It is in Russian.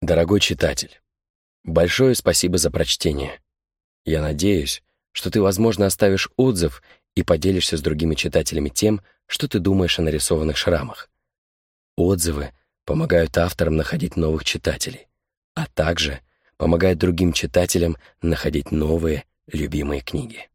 Дорогой читатель, большое спасибо за прочтение. Я надеюсь, что ты, возможно, оставишь отзыв и поделишься с другими читателями тем, что ты думаешь о нарисованных шрамах. Отзывы помогают авторам находить новых читателей, а также помогают другим читателям находить новые любимые книги.